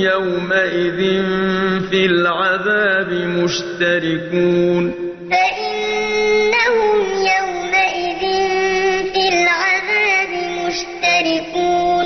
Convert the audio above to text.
يومئذ في العذاب مشتركون. فإنهم يومئذ في العذاب مشتركون.